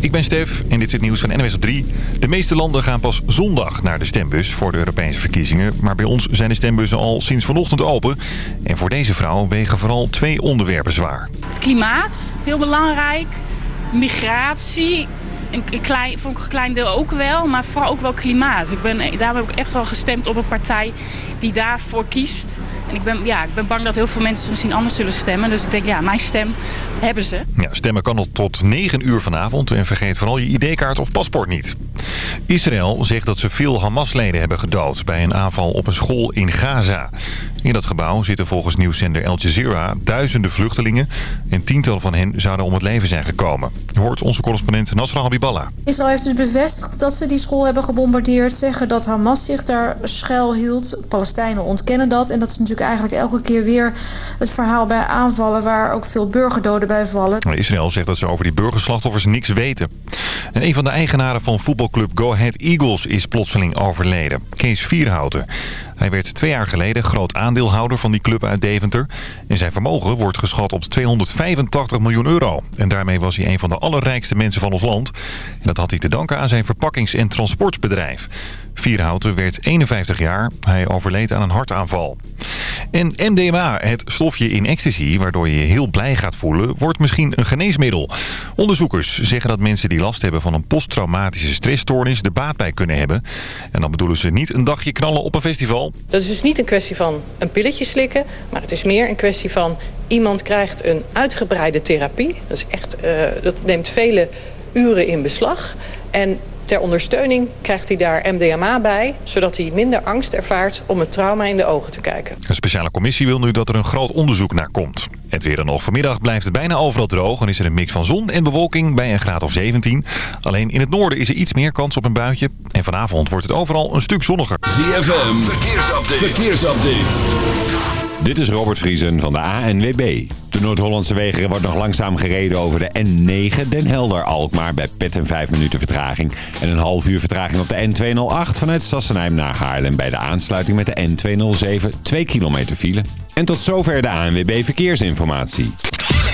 Ik ben Stef en dit is het nieuws van NWS op 3. De meeste landen gaan pas zondag naar de stembus voor de Europese verkiezingen. Maar bij ons zijn de stembussen al sinds vanochtend open. En voor deze vrouw wegen vooral twee onderwerpen zwaar. Het klimaat, heel belangrijk. Migratie, een, klein, voor een klein deel ook wel, maar vooral ook wel klimaat. Ik ben, daarom heb ik echt wel gestemd op een partij die daarvoor kiest. En ik ben, ja, ik ben bang dat heel veel mensen misschien anders zullen stemmen. Dus ik denk, ja, mijn stem hebben ze. Ja, stemmen kan nog tot 9 uur vanavond. En vergeet vooral je ID-kaart of paspoort niet. Israël zegt dat ze veel Hamas-leden hebben gedood... bij een aanval op een school in Gaza. In dat gebouw zitten volgens nieuwszender Al Jazeera duizenden vluchtelingen... en tientallen van hen zouden om het leven zijn gekomen. Hoort onze correspondent Nasra Habiballah. Israël heeft dus bevestigd dat ze die school hebben gebombardeerd. Zeggen dat Hamas zich daar schuil hield. Palestijnen ontkennen dat. En dat is natuurlijk eigenlijk elke keer weer het verhaal bij aanvallen... waar ook veel burgerdoden bij vallen. Israël zegt dat ze over die burgerslachtoffers niks weten. En een van de eigenaren van voetbalclub Go Ahead Eagles is plotseling overleden. Kees Vierhouten. Hij werd twee jaar geleden groot aandeelhouder van die club uit Deventer. En zijn vermogen wordt geschat op 285 miljoen euro. En daarmee was hij een van de allerrijkste mensen van ons land. En dat had hij te danken aan zijn verpakkings- en transportbedrijf. Vierhouten werd 51 jaar. Hij overleed aan een hartaanval. En MDMA, het stofje in ecstasy waardoor je je heel blij gaat voelen, wordt misschien een geneesmiddel. Onderzoekers zeggen dat mensen die last hebben van een posttraumatische stressstoornis er baat bij kunnen hebben. En dan bedoelen ze niet een dagje knallen op een festival. Dat is dus niet een kwestie van een pilletje slikken, maar het is meer een kwestie van iemand krijgt een uitgebreide therapie. Dat, is echt, uh, dat neemt vele uren in beslag. En Ter ondersteuning krijgt hij daar MDMA bij... zodat hij minder angst ervaart om het trauma in de ogen te kijken. Een speciale commissie wil nu dat er een groot onderzoek naar komt. Het weer dan nog. Vanmiddag blijft het bijna overal droog... en is er een mix van zon en bewolking bij een graad of 17. Alleen in het noorden is er iets meer kans op een buitje. En vanavond wordt het overal een stuk zonniger. ZFM, verkeersupdate. verkeersupdate. Dit is Robert Vriesen van de ANWB. De Noord-Hollandse wegen wordt nog langzaam gereden over de N9 Den Helder-Alkmaar bij Petten 5 minuten vertraging. En een half uur vertraging op de N208 vanuit Sassenheim naar Haarlem bij de aansluiting met de N207 2 kilometer file. En tot zover de ANWB Verkeersinformatie.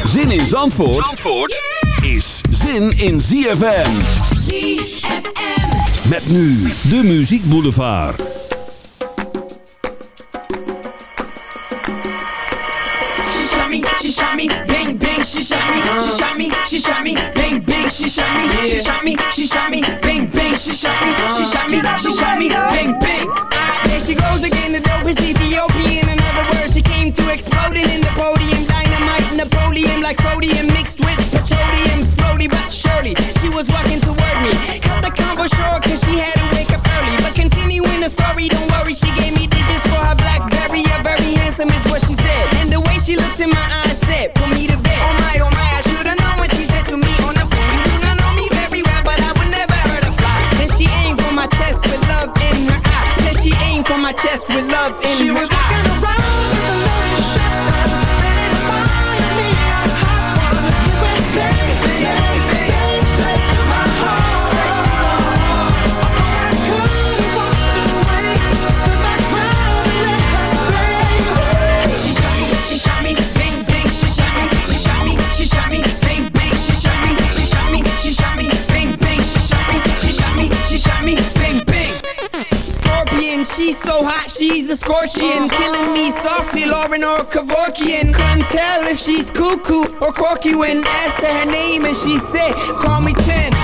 Zin in Zandvoort, Zandvoort is zin in ZFM. ZFM. Met nu de Muziek Boulevard. She shot me, she shot me, she shot me, bang bang, she shot me, she shot me, she shot me, bang bang, she shot me, she uh, shot me, she shot me, bang bang. There she goes again, the dope is Ethiopian. In other words, she came to exploding in the podium, dynamite, Napoleon like sodium mixed with petroleum, slowly but surely. She was walking toward me, cut the combo short cause she had to wake up early. But continuing the story, don't worry, she gave me digits for her BlackBerry. A very handsome is what she said, and the way she looked in my eyes said, my chest with love in she her eyes. She was she's a scorpion Killing me softly, Lauryn or Kevorkian. Couldn't tell if she's cuckoo or quirky When asked her her name and she said, call me 10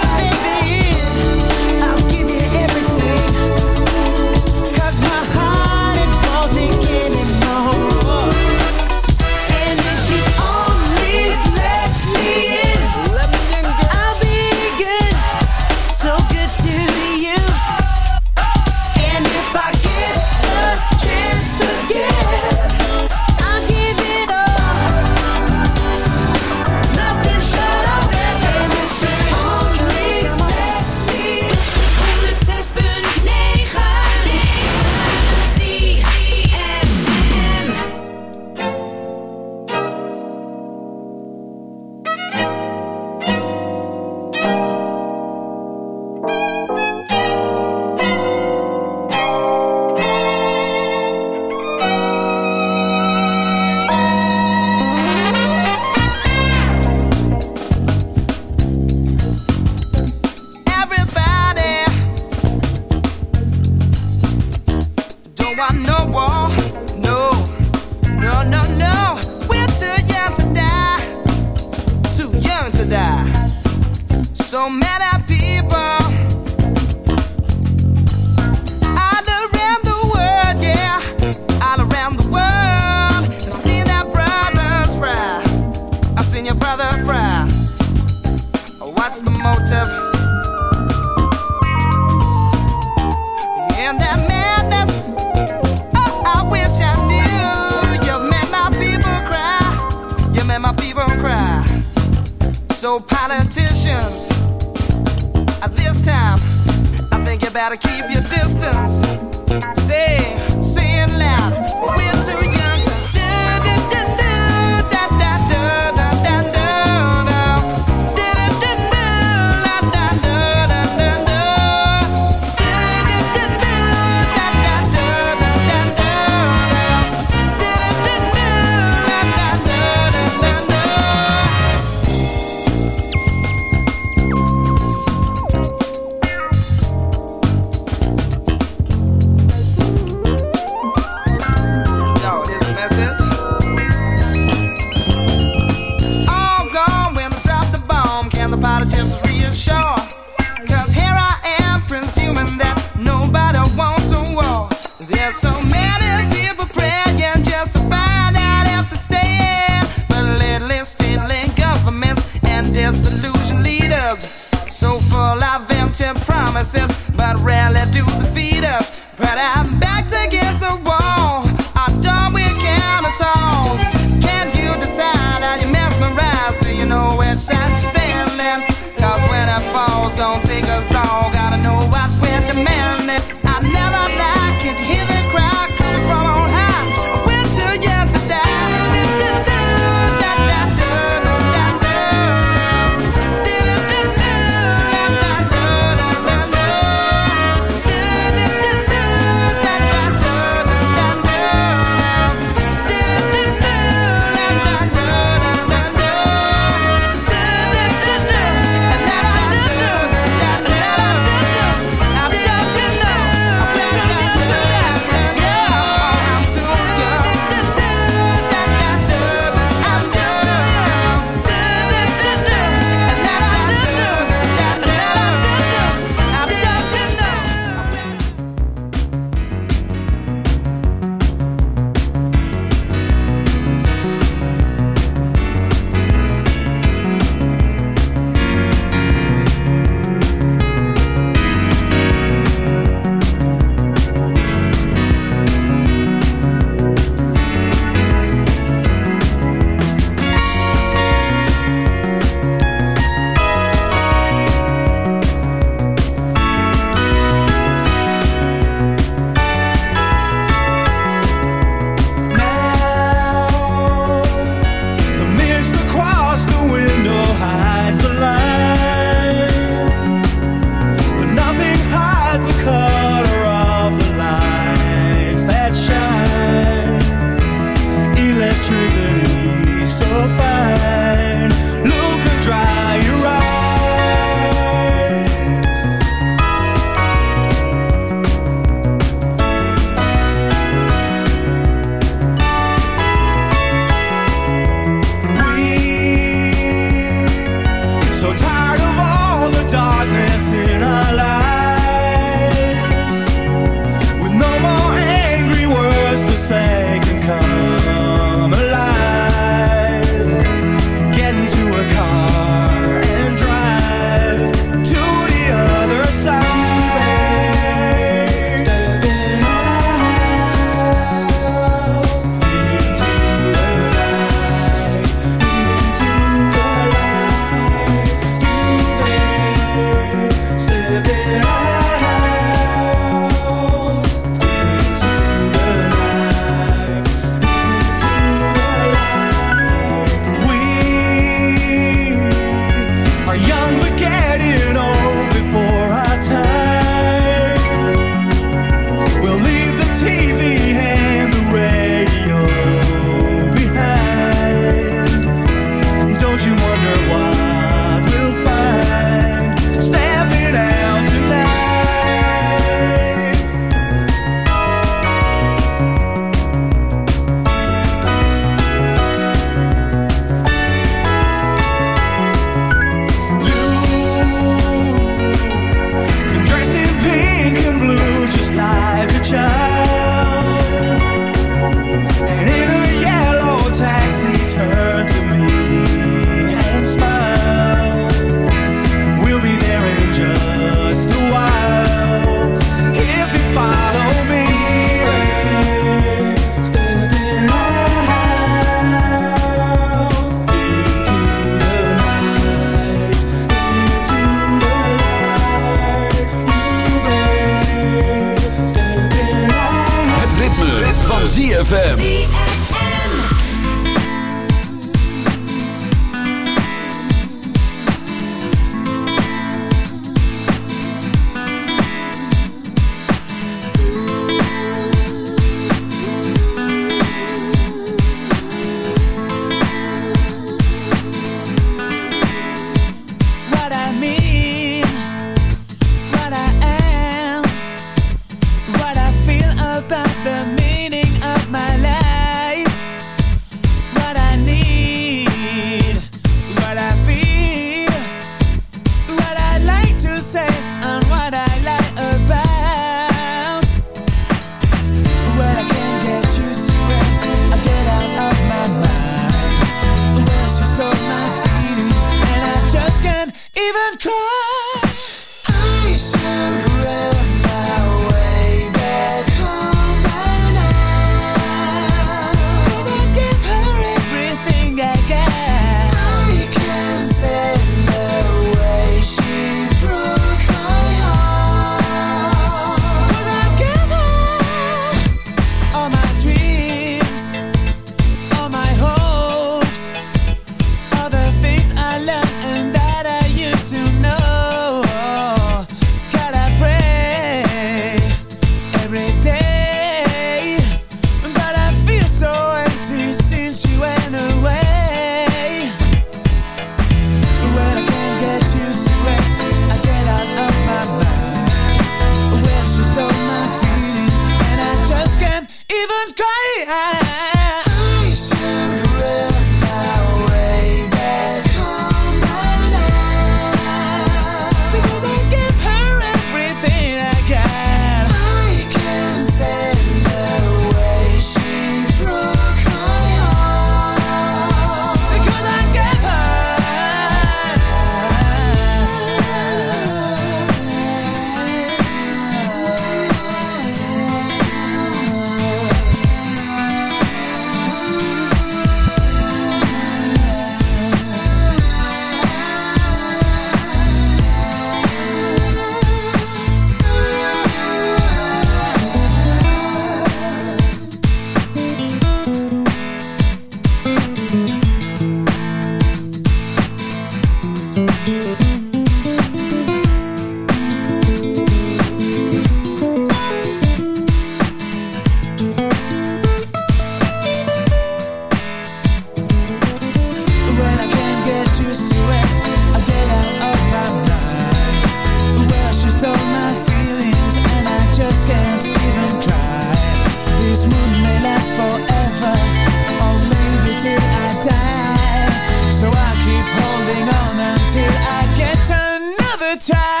time.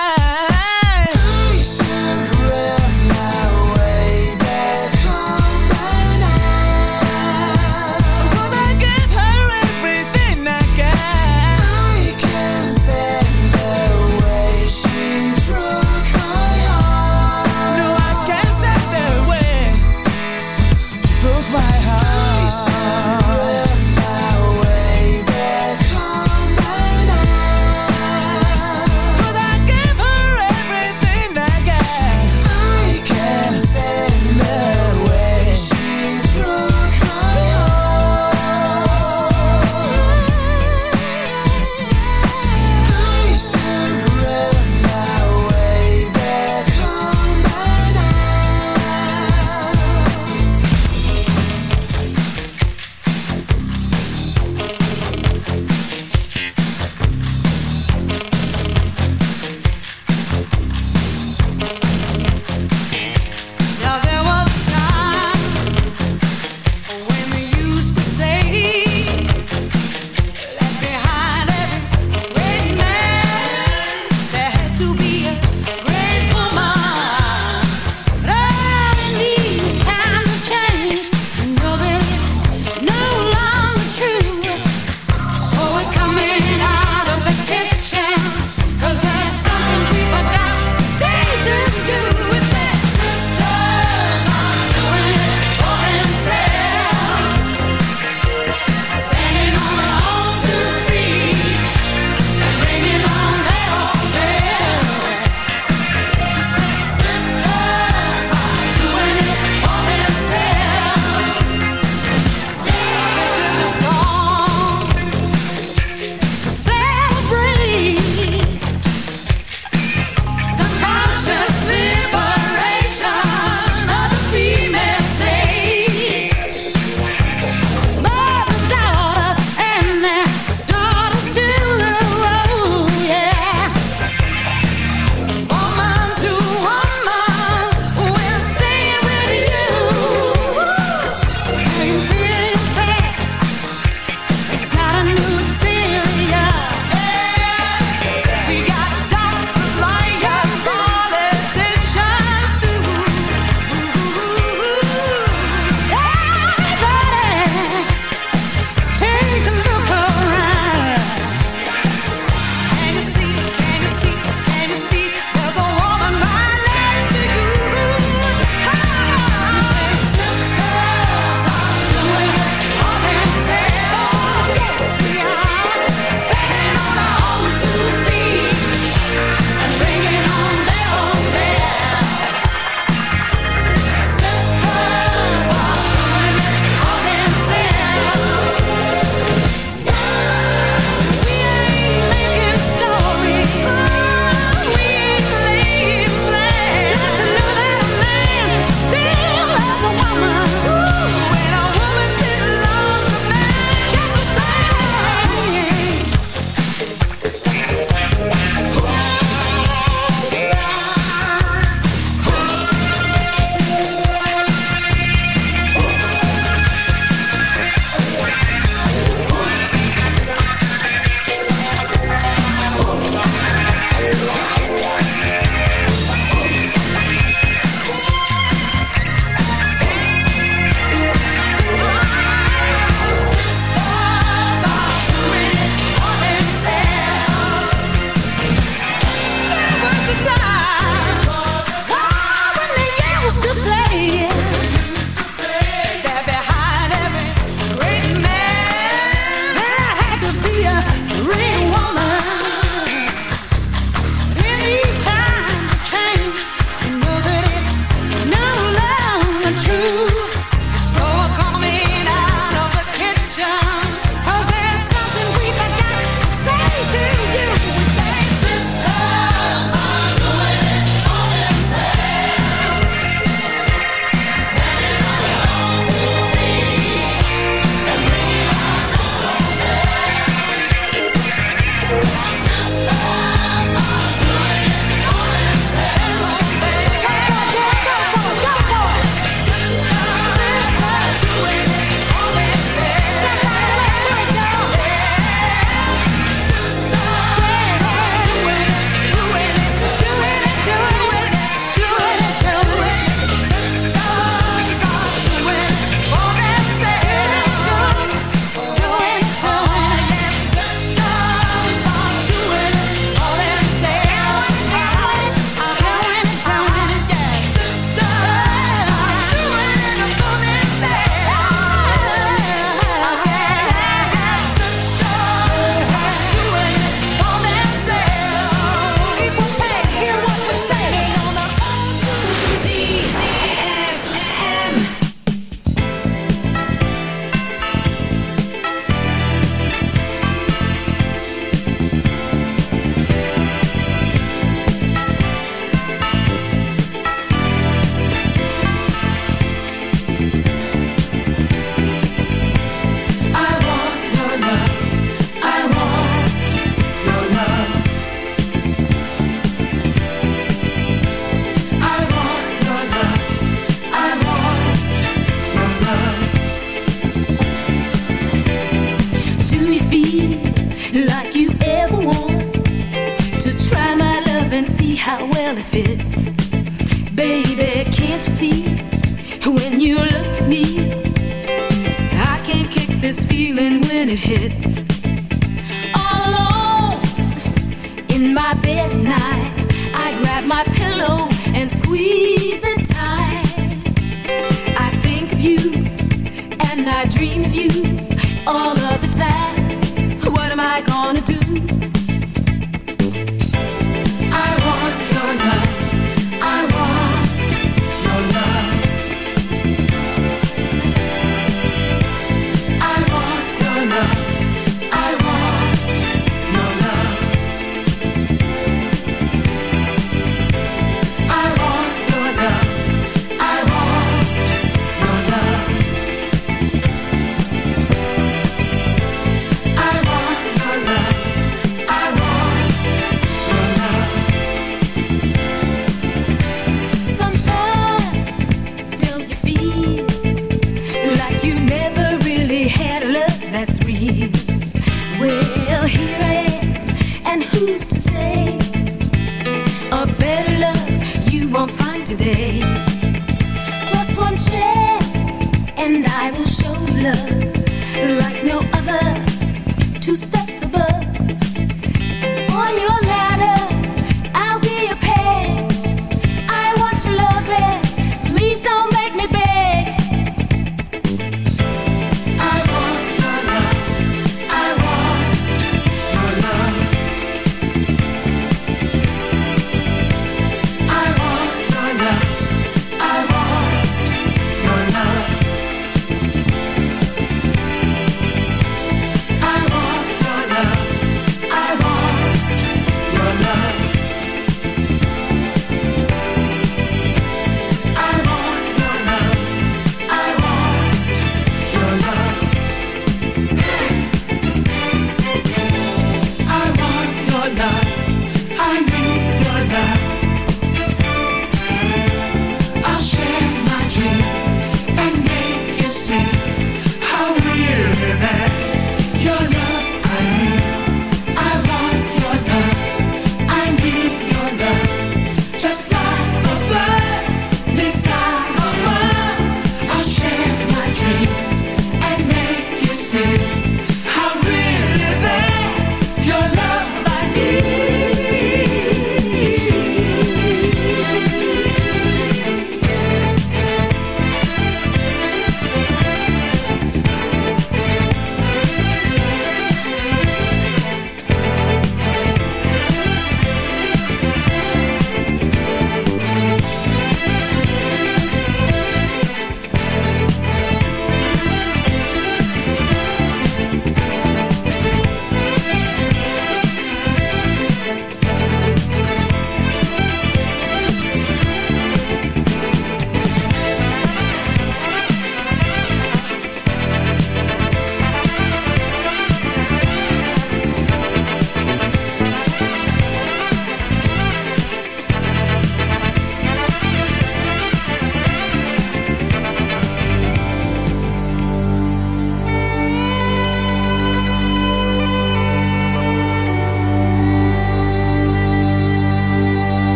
We.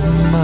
my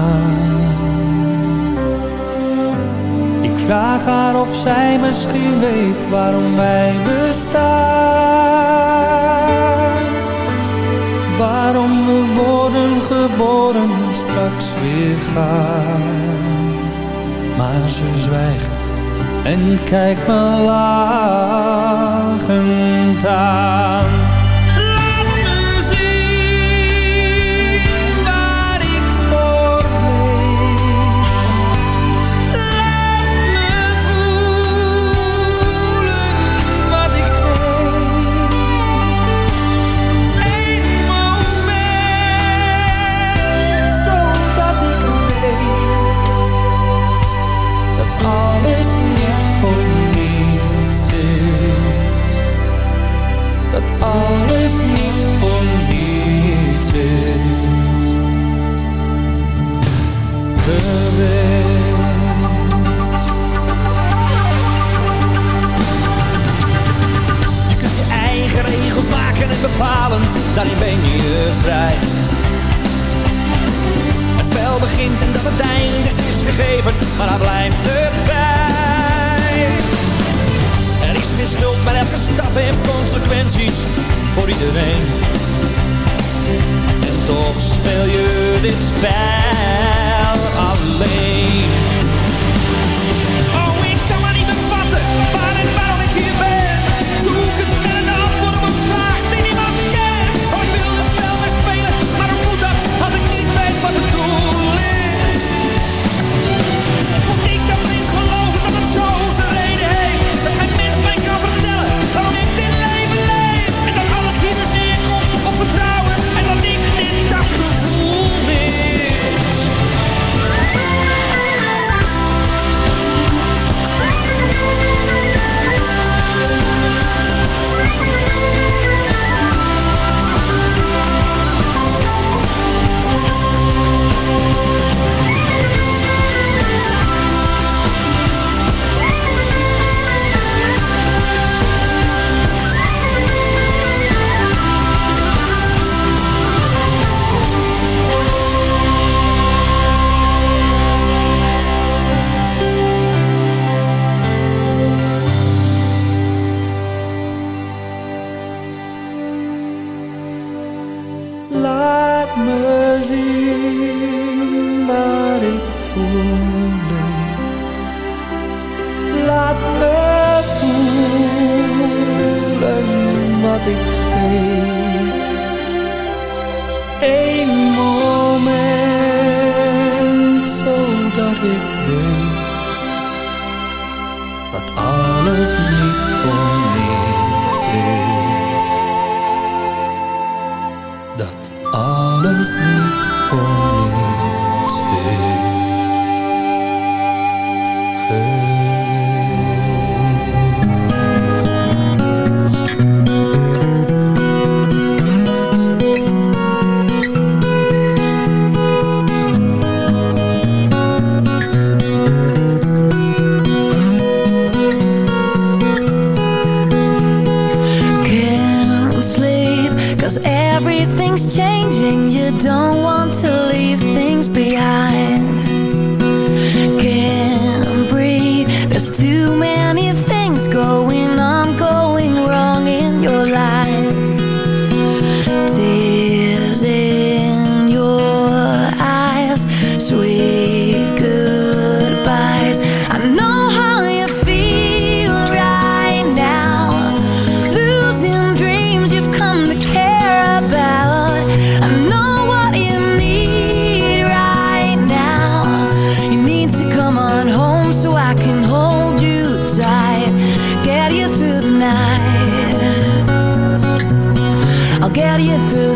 you through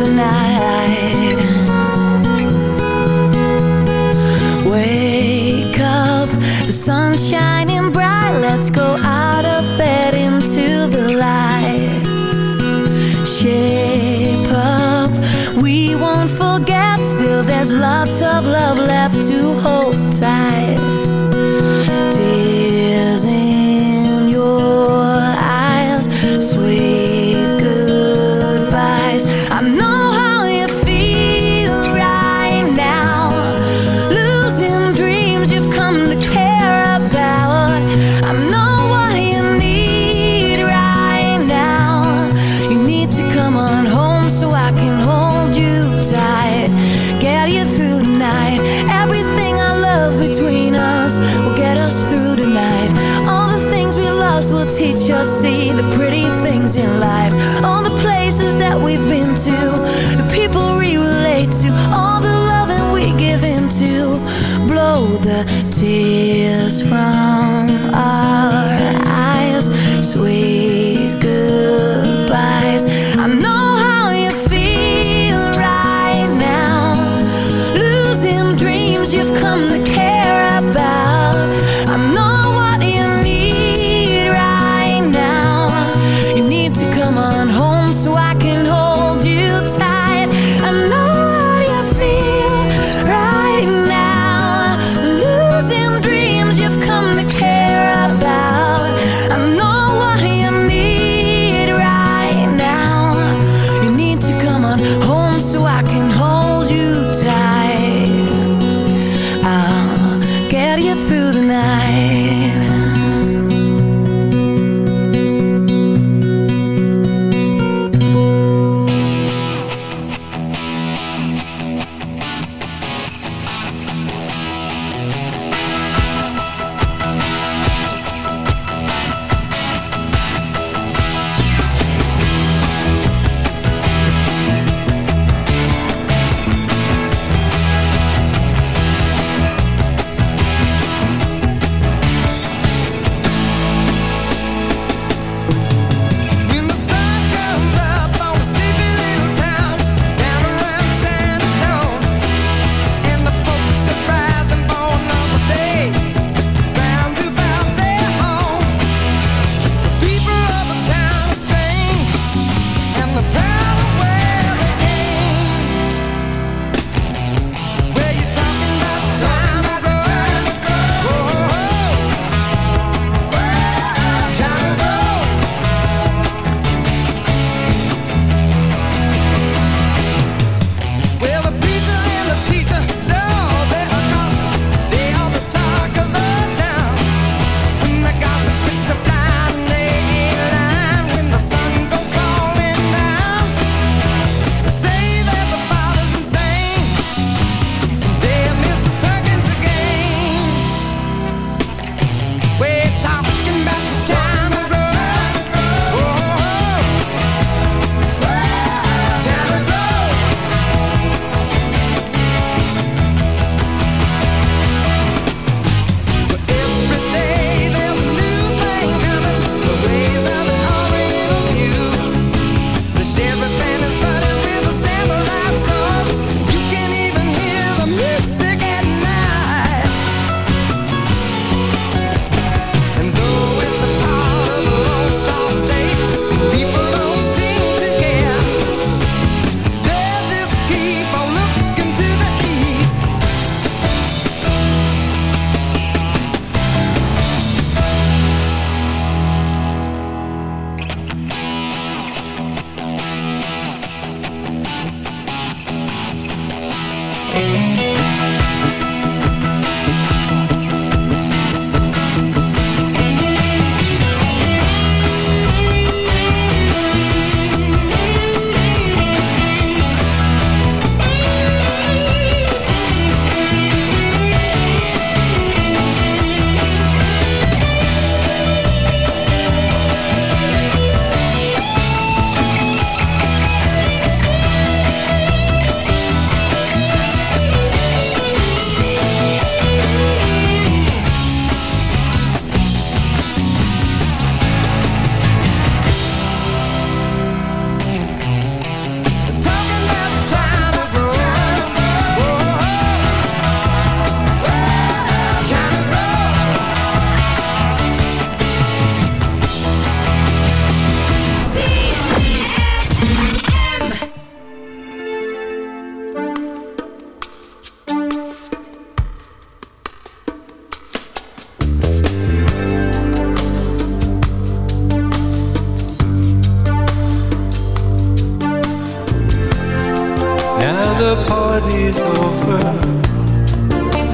over.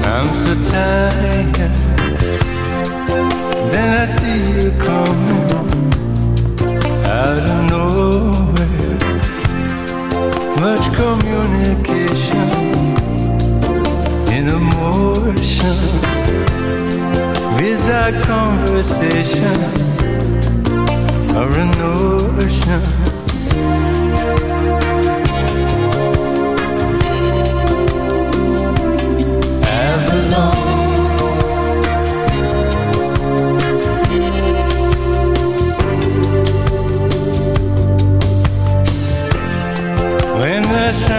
I'm so tired. Then I see you coming out of nowhere. Much communication in emotion without conversation or a notion.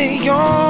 the only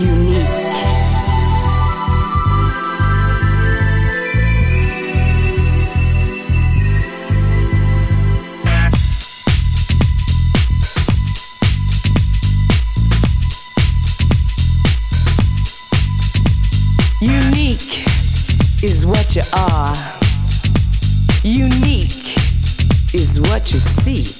unique. Unique is what you are. Unique is what you see.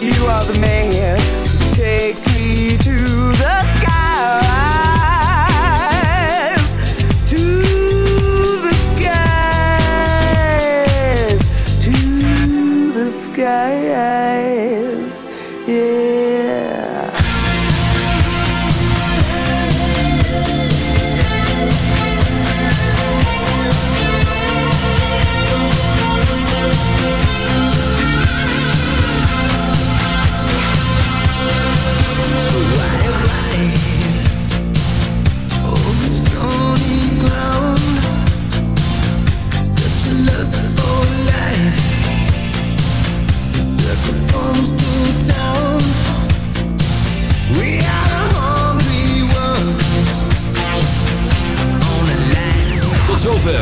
You are the man who takes me to the skies.